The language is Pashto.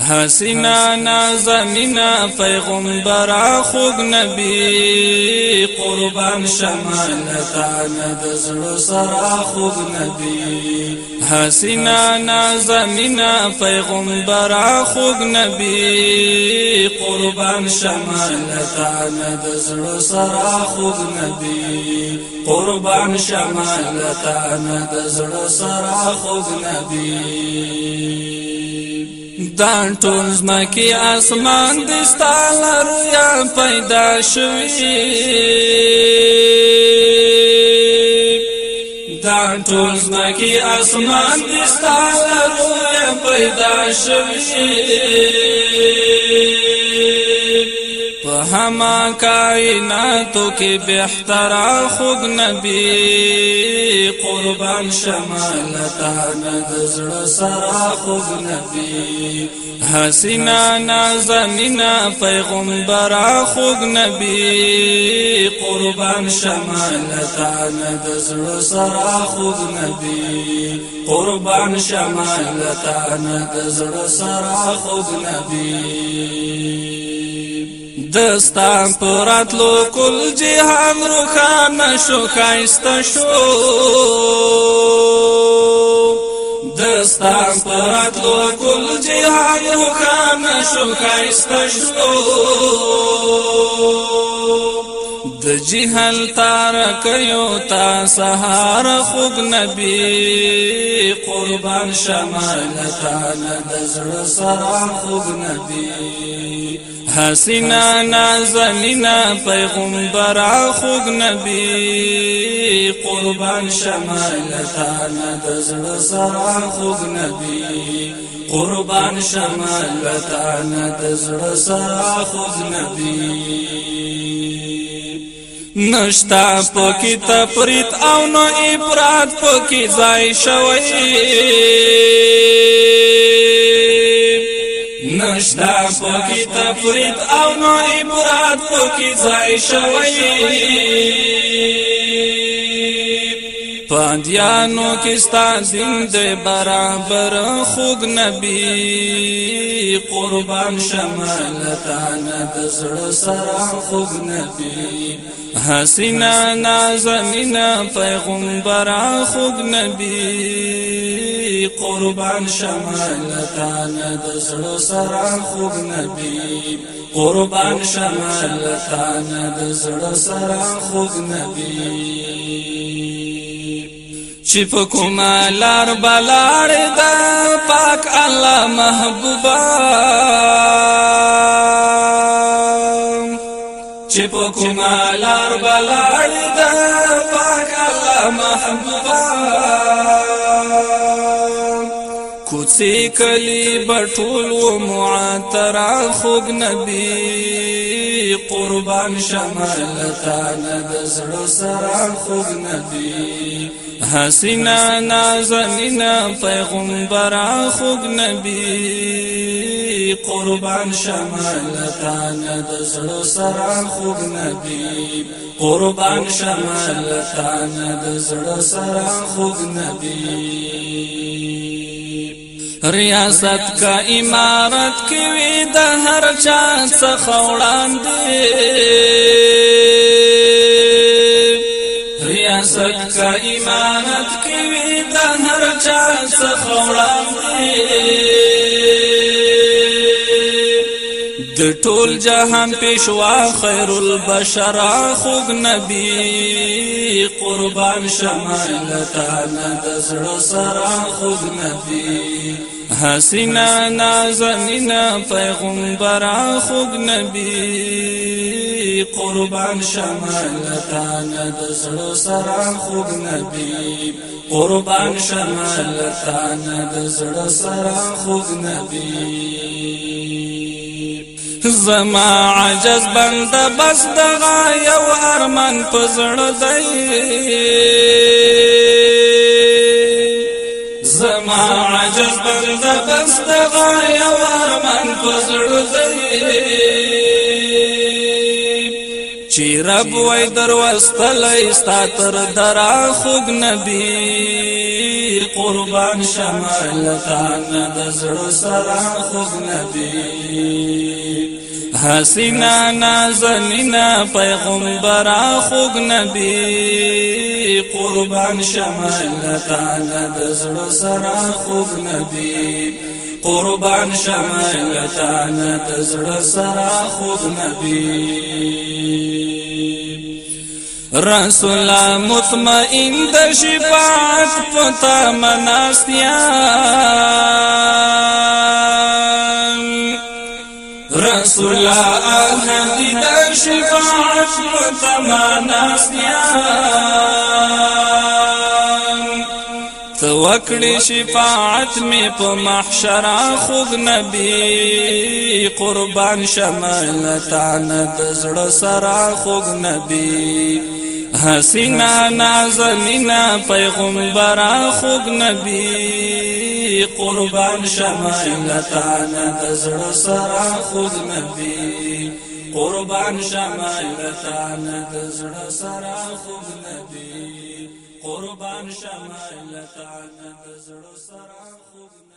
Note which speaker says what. Speaker 1: حسنا نازنینا پیغمبر خوږ نبی قربان شمال ند زړه سرا خوږ نبی حسنا نازنینا پیغمبر خوږ نبی قربان شمال ند زړه سرا خوږ نبی قربان شمال ند زړه سرا خوږ نبی دا ټول زمکی اسمان دستا لریا پیدا شوی دا ټول زمکی اسمان دستا لریا پیدا شوی هما کائناتو کی بہترا خوب نبی قربان شمال شمالتا ندزڑ سرا خوب نبی حسینا نازنینا پیغمبرا خوب نبی قربان شمال شمالتا ندزڑ سرا خوب نبی قربان شمال شمالتا ندزڑ سرا خوب نبی دستان پرات لو کل جهان روخانه شو خایسته شو دستان پرات لو کل جهان روخانه شو خایسته شو جهل تارك يوتا سهار خوب نبي قربان شمال تانا دزر سرع خوب خوګ نبي حسینا نازنینا پیغمبر خوب نبي قربان شمال تانا دزر سرع خوب نبي قربان شمال تانا دزر سرع خوب نبي نشتا پکی تفرید او نو افراد پکی زای شوی نشتا پکی تفرید او نو افراد پکی زای شوی بندیانو کستا دین دے برابر خوگ نبی قربان شمالتانا دزر سرا خوگ نبی حسینا نازنینا پیغمبرا خوگ نبی قربان شمالتانا دزر سرا خوگ نبی قربان شمالتانا دزر سرا خوگ نبی چې په کوم لار بلار دا پاک الله محبوبا چې په کوم لار بلار دا پاک الله محبوبا کوڅې کلی بټول و معترا خوګ نبی قربان شمال خان دزر سره خوب نبی حسینا نازنینا پیغمبر خوب نبی قربان شمال خان دزر سره خوب نبی قربان شمال خان دزر سره خوب نبی ریاست کا امارت کی وی د هر چا څخه وړاندې ریاست کا امارت کی وی د هر چا څخه وړاندې د ټول جهان پېشوا خیر البشر خوګ نبی قربان شمال تا نه د زړه سره خوګ نبی حسینا نازنینا پیغمبر خوږ نبی قربان شمال د دسر سره خوږ نبی قربان شمال د دسر سره خوږ نبی زما عجز بند بس دغا یو ارمن پزړه دی زما عجز بنده بستغا یو ارمان پزړو زئی چی رب وای دروستلای ستا تر درا خوګ نبی قربان شمال خان د زړه سره خوګ نبی حسینا نازنینا پیغمبر خوګ نبی قربان شمال تعالی د زړه سره خوګ نبی قربان شمال تعالی د زړه سره خوګ نبی رسول مطمئن د شفاعت پتا مناستیا احد شفاعت تمنا سیان توکړی شفاعت می په محشر خوګ نبی قربان شمال تان د زړه سره نبي نبی حسینا نازنینا پیغمبر خوب نبی قربان شمائل تانا دزر سرا خود نبی قربان شمائل تانا دزر سرا خود نبی قربان شمائل تانا دزر سرا خود نبی